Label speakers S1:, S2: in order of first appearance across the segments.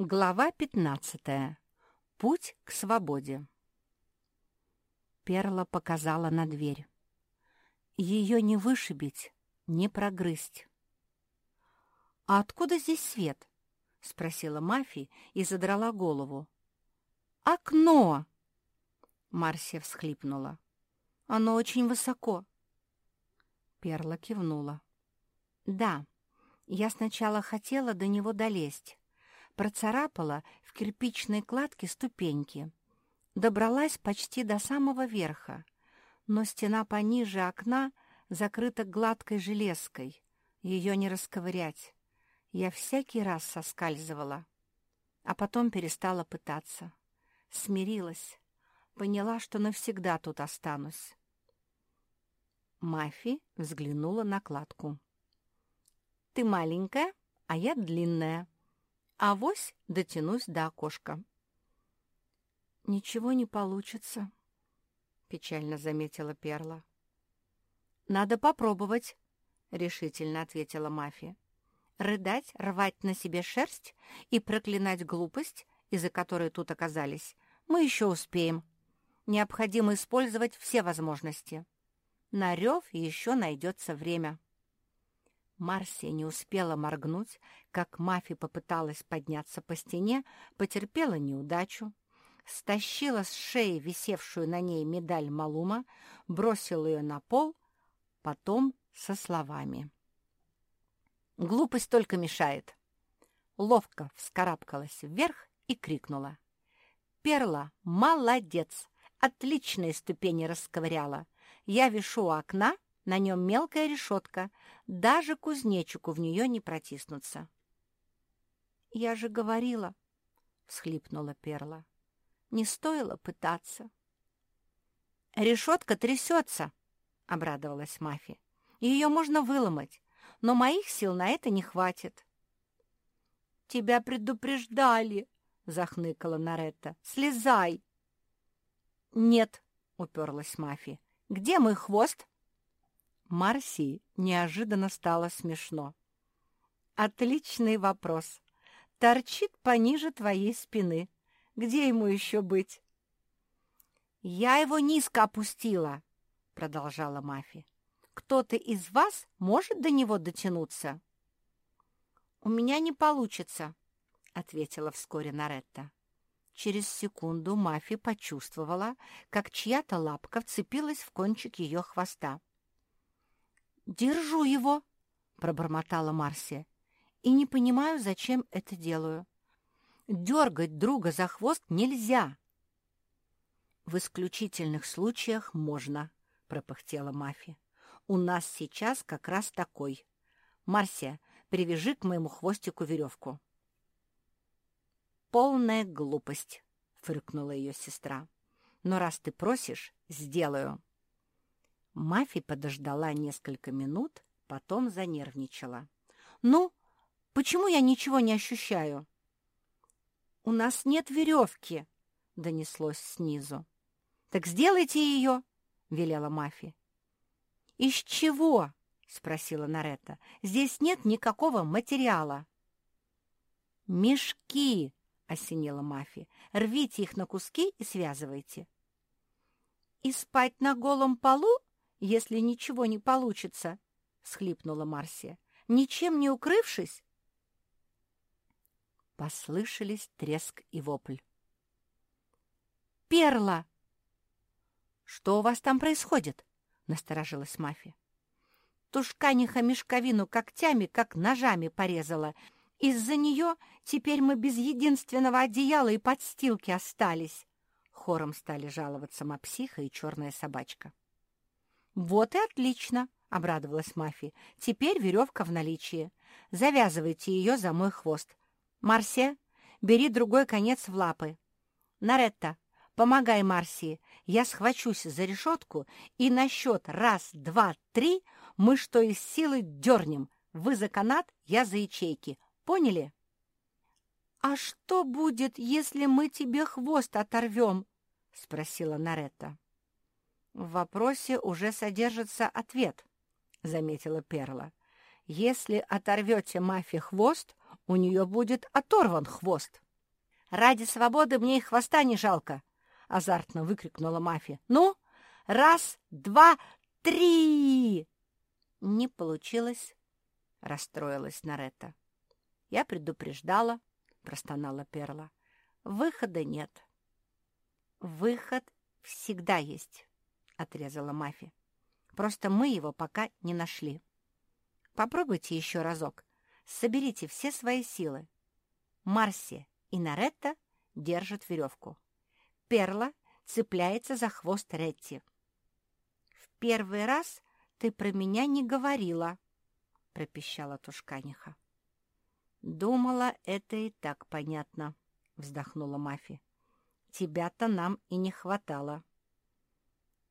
S1: Глава 15. Путь к свободе. Перла показала на дверь. Ее не вышибить, не прогрызть. «А откуда здесь свет?» — спросила Мафи и задрала голову. «Окно!» — Марсия всхлипнула. «Оно очень высоко». Перла кивнула. «Да, я сначала хотела до него долезть, процарапала в кирпичной кладке ступеньки. Добралась почти до самого верха, но стена пониже окна закрыта гладкой железкой. Ее не расковырять. Я всякий раз соскальзывала, а потом перестала пытаться. Смирилась, поняла, что навсегда тут останусь. Мафи взглянула на кладку. «Ты маленькая, а я длинная», Авось дотянусь до окошка. «Ничего не получится», — печально заметила Перла. «Надо попробовать», — решительно ответила Мафия. «Рыдать, рвать на себе шерсть и проклинать глупость, из-за которой тут оказались, мы еще успеем. Необходимо использовать все возможности. На рев еще найдется время». Марсия не успела моргнуть, как Мафи попыталась подняться по стене, потерпела неудачу, стащила с шеи висевшую на ней медаль Малума, бросила ее на пол, потом со словами. «Глупость только мешает». Ловко вскарабкалась вверх и крикнула. «Перла, молодец! Отличные ступени расковыряла! Я вишу у окна, на нем мелкая решетка, даже кузнечику в нее не протиснуться. — Я же говорила, — всхлипнула Перла, — не стоило пытаться. — Решетка трясется, — обрадовалась Мафи. — Ее можно выломать, но моих сил на это не хватит. — Тебя предупреждали, — захныкала Наретта. — Слезай. — Нет, — уперлась Мафи. — Где мой хвост? — Марси неожиданно стало смешно. «Отличный вопрос. Торчит пониже твоей спины. Где ему еще быть?» «Я его низко опустила», — продолжала Мафи. «Кто-то из вас может до него дотянуться?» «У меня не получится», — ответила вскоре Наретта. Через секунду Мафи почувствовала, как чья-то лапка вцепилась в кончик ее хвоста. «Держу его!» — пробормотала Марсия. «И не понимаю, зачем это делаю. Дергать друга за хвост нельзя!» «В исключительных случаях можно», — пропыхтела Мафи. «У нас сейчас как раз такой. Марсия, привяжи к моему хвостику веревку». «Полная глупость», — фыркнула ее сестра. «Но раз ты просишь, сделаю». Мафи подождала несколько минут, потом занервничала. «Ну, почему я ничего не ощущаю?» «У нас нет веревки», — донеслось снизу. «Так сделайте ее», — велела Мафи. «Из чего?» — спросила Наретта. «Здесь нет никакого материала». «Мешки!» — осенила Мафи. «Рвите их на куски и связывайте». «И спать на голом полу если ничего не получится, — схлипнула Марсия, — ничем не укрывшись. Послышались треск и вопль. «Перла!» «Что у вас там происходит?» — насторожилась Мафия. Тушканиха мешковину когтями, как ножами порезала. Из-за нее теперь мы без единственного одеяла и подстилки остались. Хором стали жаловаться мапсиха и черная собачка. «Вот и отлично!» — обрадовалась Мафи. «Теперь веревка в наличии. Завязывайте ее за мой хвост. Марсия, бери другой конец в лапы. Наретта, помогай Марсии. Я схвачусь за решетку, и на счет раз, два, три мы что из силы дернем. Вы за канат, я за ячейки. Поняли?» «А что будет, если мы тебе хвост оторвем?» — спросила Наретта. «В вопросе уже содержится ответ», — заметила Перла. «Если оторвете Мафи хвост, у нее будет оторван хвост». Ради свободы мне и хвоста не жалко!» — азартно выкрикнула Мафия. «Ну, раз, два, три!» «Не получилось», — расстроилась Наретта. «Я предупреждала», — простонала Перла. «Выхода нет». «Выход всегда есть», — отрезала Мафи. «Просто мы его пока не нашли. Попробуйте еще разок. Соберите все свои силы. Марси и Наретта держат веревку. Перла цепляется за хвост Ретти. «В первый раз ты про меня не говорила», — пропищала Тушканиха. «Думала, это и так понятно», — вздохнула Мафи. «Тебя-то нам и не хватало».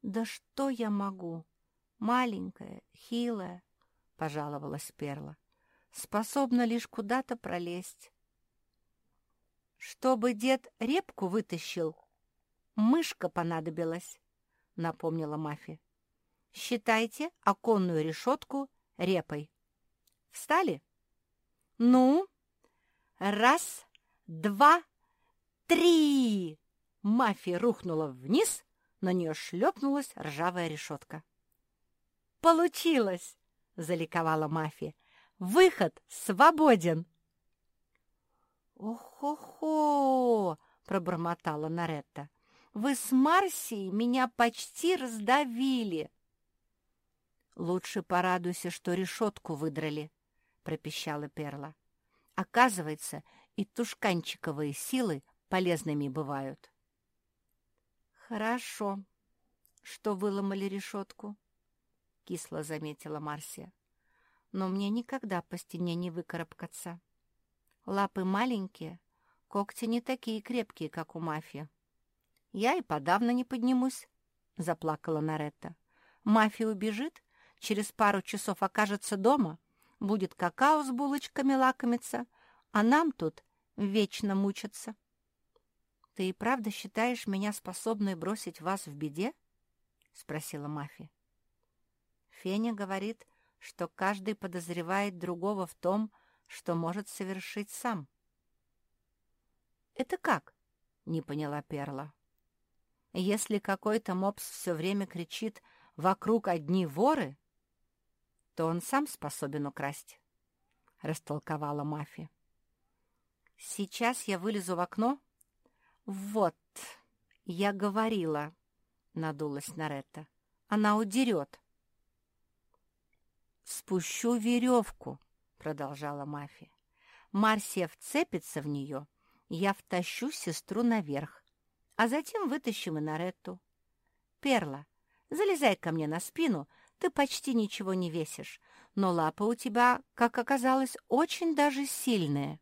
S1: «Да что я могу? Маленькая, хилая», — пожаловалась Перла. «Способна лишь куда-то пролезть». «Чтобы дед репку вытащил, мышка понадобилась», — напомнила Мафи. «Считайте оконную решетку репой. Встали?» «Ну, раз, два, три!» Мафия рухнула вниз, на нее шлепнулась ржавая решетка. «Получилось!» — заликовала Мафия. «Выход свободен!» «Ох-хо-хо!» — пробормотала Наретта. «Вы с Марсией меня почти раздавили!» «Лучше порадуйся, что решетку выдрали», — пропищала Перла. «Оказывается, и тушканчиковые силы полезными бывают». «Хорошо, что выломали решетку», — кисло заметила Марсия. «Но мне никогда по стене не выкарабкаться». Лапы маленькие, когти не такие крепкие, как у мафии. Я и подавно не поднимусь, — заплакала Наретта. Мафия убежит, через пару часов окажется дома, будет какао с булочками лакомиться, а нам тут вечно мучаться. «Ты и правда считаешь меня способной бросить вас в беде?» — спросила Мафия. Феня говорит, что каждый подозревает другого в том, что может совершить сам. «Это как?» — не поняла Перла. «Если какой-то мопс все время кричит «вокруг одни воры», то он сам способен украсть», — растолковала Мафи. «Сейчас я вылезу в окно». «Вот, я говорила», — надулась Наретта. «Она удерет». «Спущу веревку», — продолжала мафия. «Марсия вцепится в нее, я втащу сестру наверх, а затем вытащим и Инаретту. Перла, залезай ко мне на спину, ты почти ничего не весишь, но лапы у тебя, как оказалось, очень даже сильные».